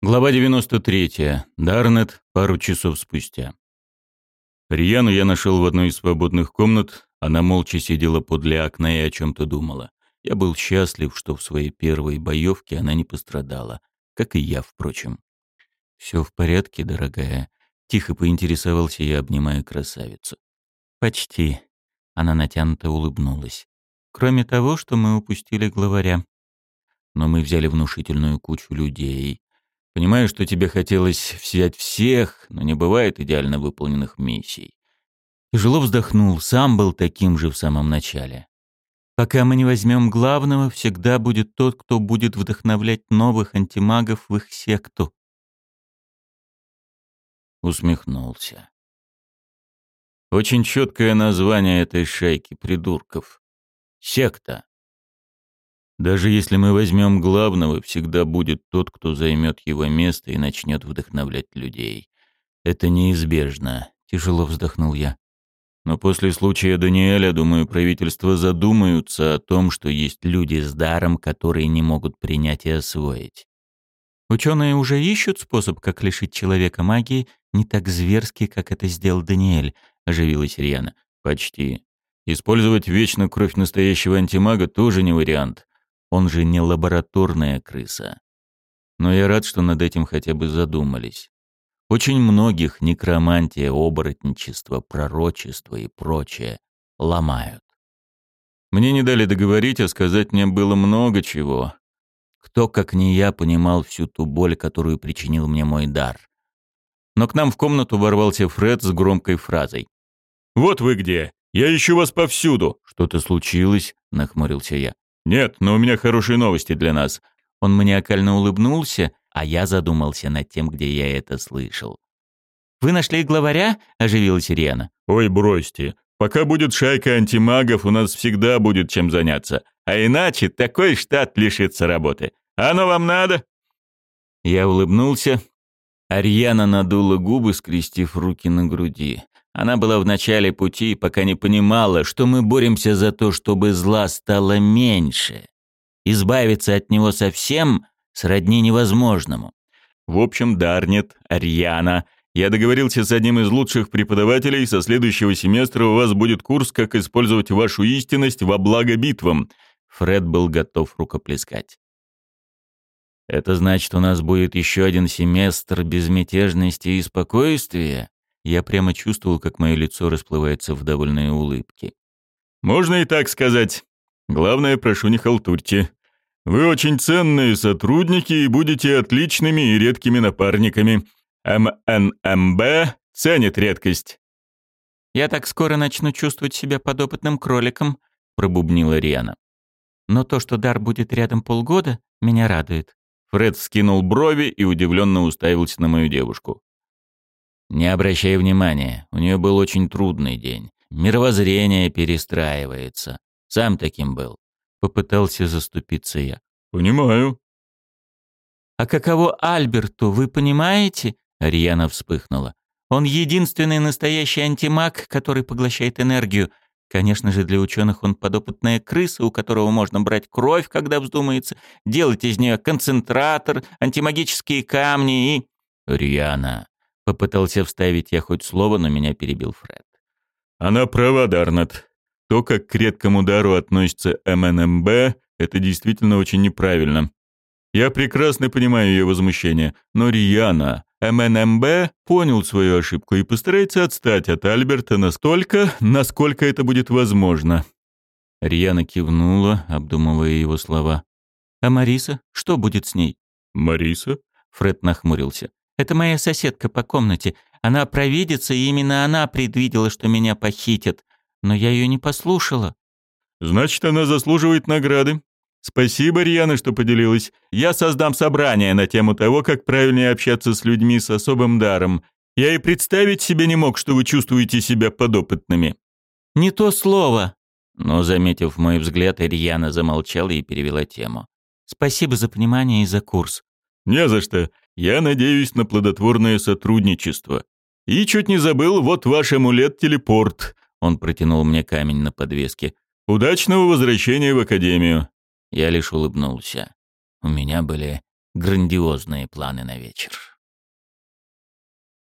Глава 93. Дарнет пару часов спустя. Рьяну я нашел в одной из свободных комнат. Она молча сидела подле окна и о чем-то думала. Я был счастлив, что в своей первой боевке она не пострадала. Как и я, впрочем. «Все в порядке, дорогая?» Тихо поинтересовался я, обнимая красавицу. «Почти». Она натянуто улыбнулась. «Кроме того, что мы упустили главаря. Но мы взяли внушительную кучу людей, Понимаю, что тебе хотелось взять всех, но не бывает идеально выполненных миссий. Тяжело вздохнул, сам был таким же в самом начале. Пока мы не возьмем главного, всегда будет тот, кто будет вдохновлять новых антимагов в их секту. Усмехнулся. Очень четкое название этой шайки придурков. Секта. Даже если мы возьмем главного, всегда будет тот, кто займет его место и начнет вдохновлять людей. Это неизбежно, тяжело вздохнул я. Но после случая Даниэля, думаю, правительства задумаются о том, что есть люди с даром, которые не могут принять и освоить. Ученые уже ищут способ, как лишить человека магии не так зверски, как это сделал Даниэль, оживилась Риана. Почти. Использовать вечно кровь настоящего антимага тоже не вариант. Он же не лабораторная крыса. Но я рад, что над этим хотя бы задумались. Очень многих некромантия, оборотничество, пророчество и прочее ломают. Мне не дали договорить, а сказать мне было много чего. Кто, как не я, понимал всю ту боль, которую причинил мне мой дар. Но к нам в комнату ворвался Фред с громкой фразой. «Вот вы где! Я ищу вас повсюду!» «Что-то случилось?» — нахмурился я. «Нет, но у меня хорошие новости для нас». Он маниакально улыбнулся, а я задумался над тем, где я это слышал. «Вы нашли главаря?» — оживилась Ириана. «Ой, бросьте. Пока будет шайка антимагов, у нас всегда будет чем заняться. А иначе такой штат лишится работы. Оно вам надо?» Я улыбнулся. Ариана надула губы, скрестив руки на груди. Она была в начале пути, пока не понимала, что мы боремся за то, чтобы зла стало меньше. Избавиться от него совсем сродни невозможному. В общем, Дарнет, Арьяна, я договорился с одним из лучших преподавателей, со следующего семестра у вас будет курс, как использовать вашу истинность во благо битвам. Фред был готов рукоплескать. Это значит, у нас будет еще один семестр безмятежности и спокойствия? Я прямо чувствовал, как мое лицо расплывается в довольной улыбке. «Можно и так сказать. Главное, прошу, не халтурьте. Вы очень ценные сотрудники и будете отличными и редкими напарниками. МНМБ ценит редкость». «Я так скоро начну чувствовать себя подопытным кроликом», — пробубнила Риана. «Но то, что дар будет рядом полгода, меня радует». Фред вскинул брови и удивленно уставился на мою девушку. Не обращай внимания, у нее был очень трудный день. Мировоззрение перестраивается. Сам таким был. Попытался заступиться я. Понимаю. А каково Альберту, вы понимаете? Ариана вспыхнула. Он единственный настоящий антимаг, который поглощает энергию. Конечно же, для ученых он подопытная крыса, у которого можно брать кровь, когда вздумается, делать из нее концентратор, антимагические камни и... Риана, Попытался вставить я хоть слово, но меня перебил Фред. Она права, Дарнет. То, как к редкому дару относится МНМБ, это действительно очень неправильно. Я прекрасно понимаю ее возмущение, но Риана, МНМБ, понял свою ошибку и постарается отстать от Альберта настолько, насколько это будет возможно. Риана кивнула, обдумывая его слова. «А Мариса? Что будет с ней?» «Мариса?» Фред нахмурился. Это моя соседка по комнате. Она провидится, и именно она предвидела, что меня похитят. Но я ее не послушала. Значит, она заслуживает награды. Спасибо, Риана, что поделилась. Я создам собрание на тему того, как правильнее общаться с людьми с особым даром. Я и представить себе не мог, что вы чувствуете себя подопытными. Не то слово. Но, заметив мой взгляд, Риана замолчала и перевела тему. Спасибо за понимание и за курс. Не за что. Я надеюсь на плодотворное сотрудничество. И чуть не забыл, вот ваш амулет-телепорт. Он протянул мне камень на подвеске. Удачного возвращения в академию. Я лишь улыбнулся. У меня были грандиозные планы на вечер.